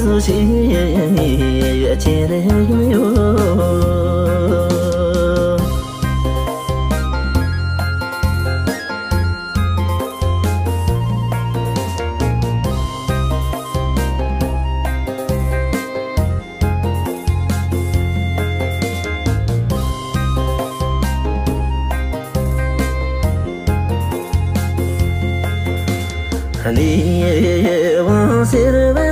ᱥᱩᱡᱤ ᱭᱮ ᱭᱮ ᱭᱮ ᱟᱪᱮᱞᱮ ᱦᱩᱭᱩ ᱦᱚᱸ ᱦᱟᱹᱱᱤ ᱭᱮ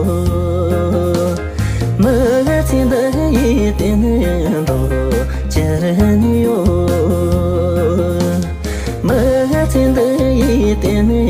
within